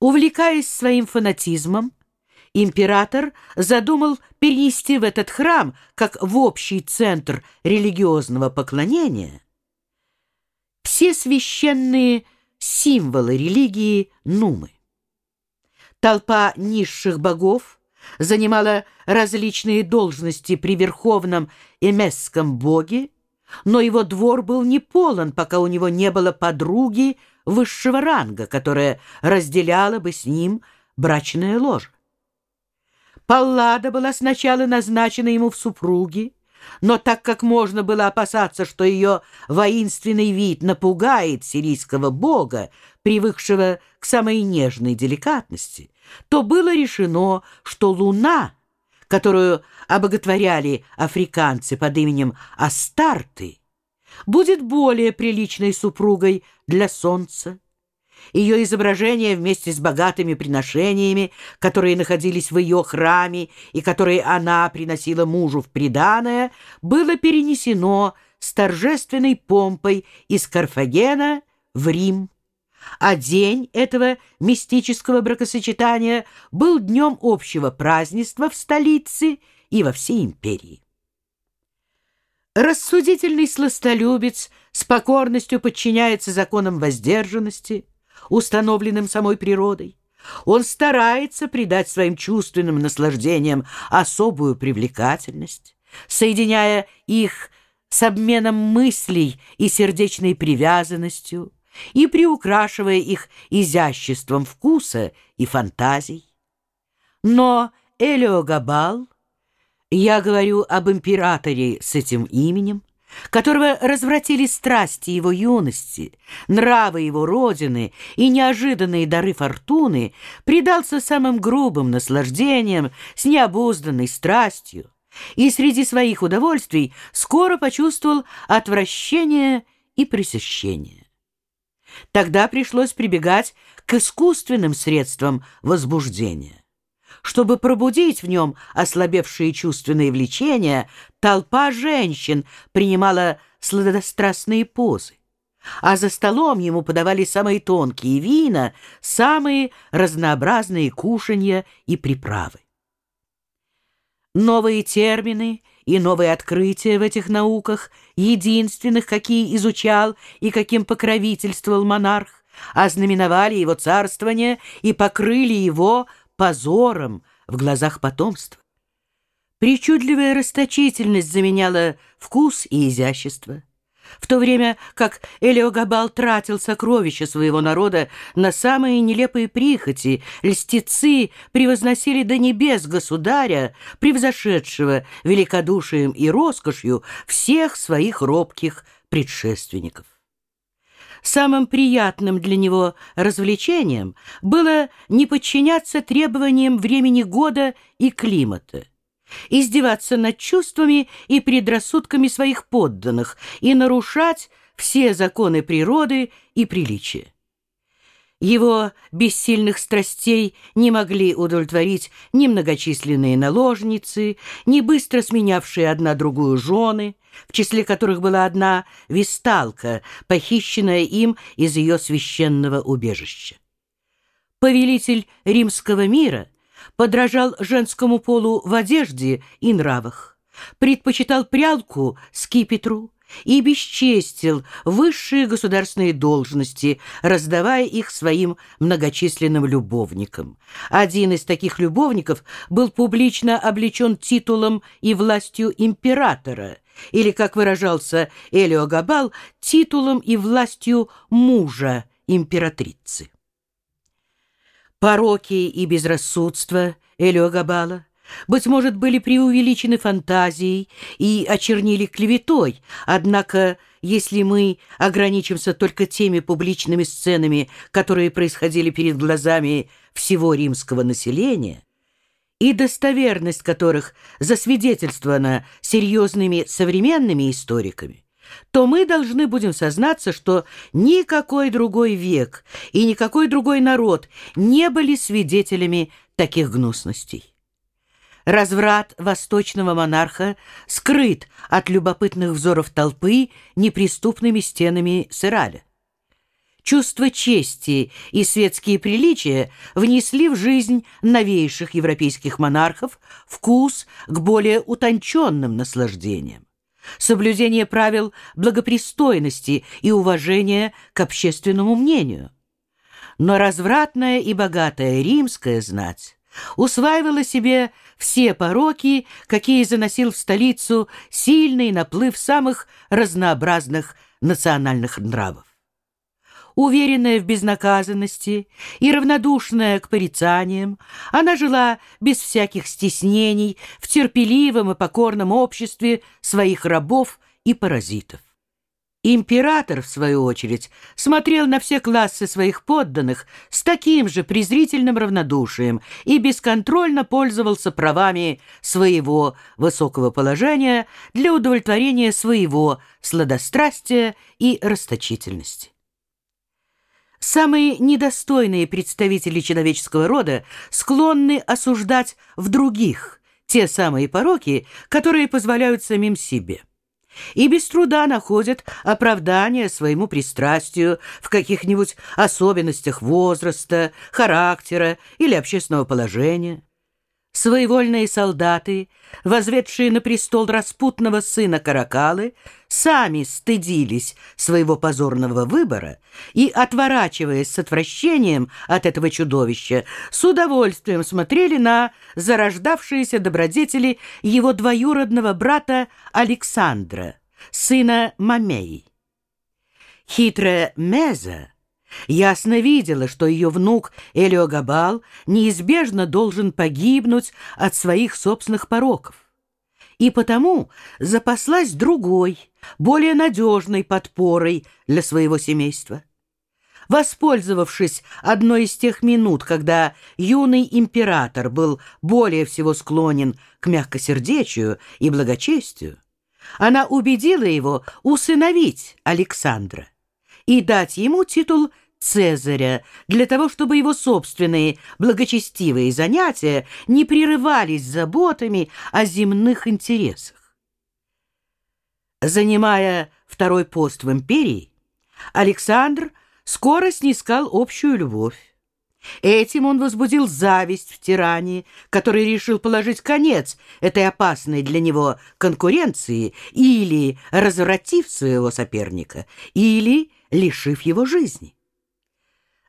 Увлекаясь своим фанатизмом, император задумал перенести в этот храм, как в общий центр религиозного поклонения, все священные символы религии Нумы. Толпа низших богов занимала различные должности при верховном эмесском боге, но его двор был не полон, пока у него не было подруги высшего ранга, которая разделяла бы с ним брачное ложе. Паллада была сначала назначена ему в супруги, но так как можно было опасаться, что ее воинственный вид напугает сирийского бога, привыкшего к самой нежной деликатности, то было решено, что луна, которую обоготворяли африканцы под именем Астарты, будет более приличной супругой для солнца. Ее изображение вместе с богатыми приношениями, которые находились в ее храме и которые она приносила мужу в приданое, было перенесено с торжественной помпой из Карфагена в Рим. А день этого мистического бракосочетания был днем общего празднества в столице и во всей империи. Рассудительный сластолюбец с покорностью подчиняется законам воздержанности, установленным самой природой. Он старается придать своим чувственным наслаждениям особую привлекательность, соединяя их с обменом мыслей и сердечной привязанностью и приукрашивая их изяществом вкуса и фантазий. Но Элеогабал, я говорю об императоре с этим именем, которого развратили страсти его юности, нравы его родины и неожиданные дары фортуны, предался самым грубым наслаждениям с необузданной страстью и среди своих удовольствий скоро почувствовал отвращение и пресыщение. Тогда пришлось прибегать к искусственным средствам возбуждения. Чтобы пробудить в нем ослабевшие чувственные влечения, толпа женщин принимала сладострастные позы. А за столом ему подавали самые тонкие вина, самые разнообразные кушанья и приправы. Новые термины и новые открытия в этих науках, единственных, какие изучал и каким покровительствовал монарх, ознаменовали его царствование и покрыли его позором в глазах потомства. Причудливая расточительность заменяла вкус и изящество. В то время как Элиогабал тратил сокровища своего народа на самые нелепые прихоти, льстецы превозносили до небес государя, превзошедшего великодушием и роскошью всех своих робких предшественников. Самым приятным для него развлечением было не подчиняться требованиям времени года и климата, издеваться над чувствами и предрассудками своих подданных и нарушать все законы природы и приличия. Его бессильных страстей не могли удовлетворить ни многочисленные наложницы, ни быстро сменявшие одна другую жены, в числе которых была одна висталка, похищенная им из ее священного убежища. Повелитель римского мира подражал женскому полу в одежде и нравах, предпочитал прялку скипетру, и бесчестил высшие государственные должности, раздавая их своим многочисленным любовникам. Один из таких любовников был публично облечен титулом и властью императора, или, как выражался Элио Габал, титулом и властью мужа императрицы. Пороки и безрассудство Элио Габала быть может, были преувеличены фантазией и очернили клеветой, однако, если мы ограничимся только теми публичными сценами, которые происходили перед глазами всего римского населения, и достоверность которых засвидетельствована серьезными современными историками, то мы должны будем сознаться, что никакой другой век и никакой другой народ не были свидетелями таких гнусностей. Разврат восточного монарха скрыт от любопытных взоров толпы неприступными стенами Сыраля. чувство чести и светские приличия внесли в жизнь новейших европейских монархов вкус к более утонченным наслаждениям. Соблюдение правил благопристойности и уважения к общественному мнению. Но развратная и богатая римская знать усваивала себе все пороки, какие заносил в столицу сильный наплыв самых разнообразных национальных нравов. Уверенная в безнаказанности и равнодушная к порицаниям, она жила без всяких стеснений в терпеливом и покорном обществе своих рабов и паразитов. Император, в свою очередь, смотрел на все классы своих подданных с таким же презрительным равнодушием и бесконтрольно пользовался правами своего высокого положения для удовлетворения своего сладострастия и расточительности. Самые недостойные представители человеческого рода склонны осуждать в других те самые пороки, которые позволяют самим себе и без труда находят оправдание своему пристрастию в каких-нибудь особенностях возраста, характера или общественного положения. Своевольные солдаты, возведшие на престол распутного сына Каракалы, сами стыдились своего позорного выбора и, отворачиваясь с отвращением от этого чудовища, с удовольствием смотрели на зарождавшиеся добродетели его двоюродного брата Александра, сына Мамеи. Хитрая Меза ясно видела, что ее внук Элиогабал неизбежно должен погибнуть от своих собственных пороков. И потому запаслась другой, более надежной подпорой для своего семейства. Воспользовавшись одной из тех минут, когда юный император был более всего склонен к мягкосердечию и благочестию, она убедила его усыновить Александра и дать ему титул Цезаря, для того, чтобы его собственные благочестивые занятия не прерывались заботами о земных интересах. Занимая второй пост в империи, Александр скоро снискал общую любовь. Этим он возбудил зависть в тиране, который решил положить конец этой опасной для него конкуренции или развратив своего соперника, или лишив его жизни.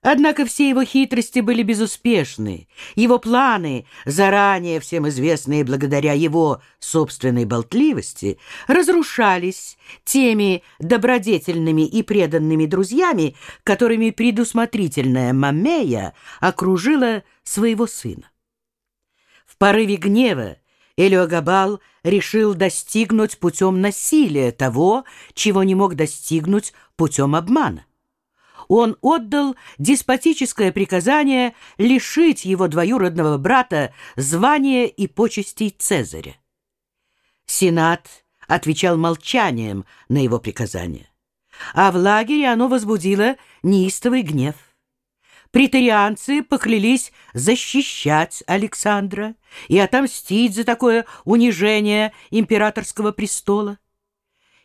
Однако все его хитрости были безуспешны, его планы, заранее всем известные благодаря его собственной болтливости, разрушались теми добродетельными и преданными друзьями, которыми предусмотрительная Мамея окружила своего сына. В порыве гнева Элиогабал решил достигнуть путем насилия того, чего не мог достигнуть путем обмана он отдал деспотическое приказание лишить его двоюродного брата звания и почестей Цезаря. Сенат отвечал молчанием на его приказание, а в лагере оно возбудило неистовый гнев. Притарианцы поклялись защищать Александра и отомстить за такое унижение императорского престола.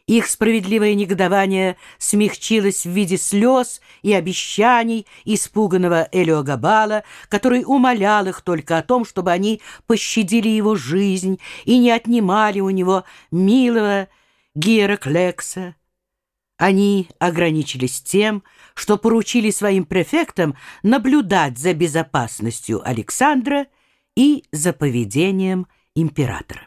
Их справедливое негодование смягчилось в виде слез и обещаний испуганного Элиогабала, который умолял их только о том, чтобы они пощадили его жизнь и не отнимали у него милого Гераклекса. Они ограничились тем, что поручили своим префектам наблюдать за безопасностью Александра и за поведением императора.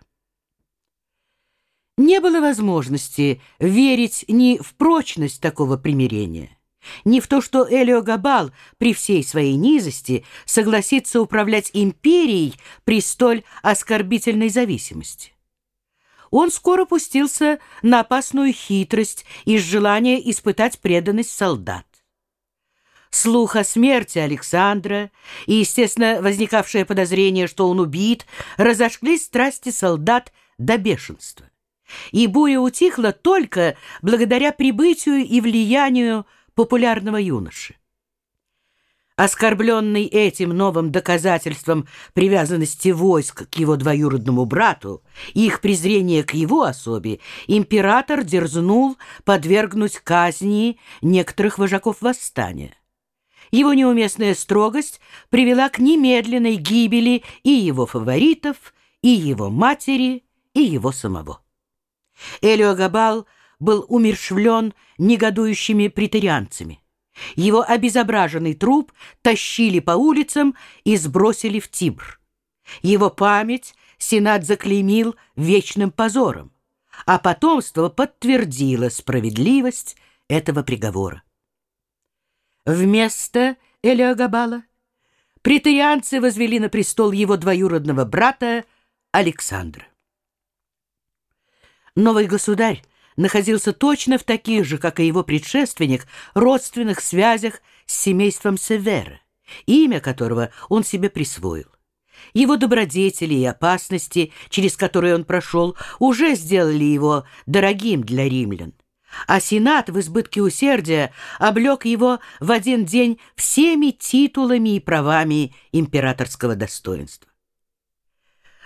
Не было возможности верить ни в прочность такого примирения, ни в то, что Элио Габал при всей своей низости согласится управлять империей при столь оскорбительной зависимости. Он скоро пустился на опасную хитрость из желания испытать преданность солдат. Слух о смерти Александра и, естественно, возникавшее подозрение, что он убит, разошлись страсти солдат до бешенства и буря утихла только благодаря прибытию и влиянию популярного юноши. Оскорбленный этим новым доказательством привязанности войск к его двоюродному брату и их презрения к его особе, император дерзнул подвергнуть казни некоторых вожаков восстания. Его неуместная строгость привела к немедленной гибели и его фаворитов, и его матери, и его самого. Элиогабал был умершвлен негодующими претарианцами. Его обезображенный труп тащили по улицам и сбросили в Тибр. Его память Сенат заклеймил вечным позором, а потомство подтвердило справедливость этого приговора. Вместо Элиогабала претарианцы возвели на престол его двоюродного брата Александра. Новый государь находился точно в таких же, как и его предшественник, родственных связях с семейством Севера, имя которого он себе присвоил. Его добродетели и опасности, через которые он прошел, уже сделали его дорогим для римлян. А Сенат в избытке усердия облег его в один день всеми титулами и правами императорского достоинства.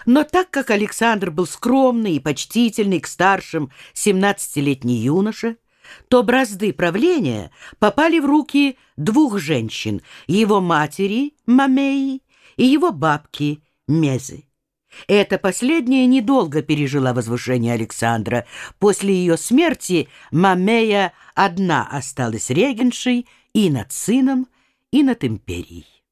Но так как Александр был скромный и почтительный к старшим 17-летний юноше, то бразды правления попали в руки двух женщин, его матери Мамеи и его бабки Мезы. Эта последняя недолго пережила возвышение Александра. После ее смерти Мамея одна осталась регеншей и над сыном, и над империей.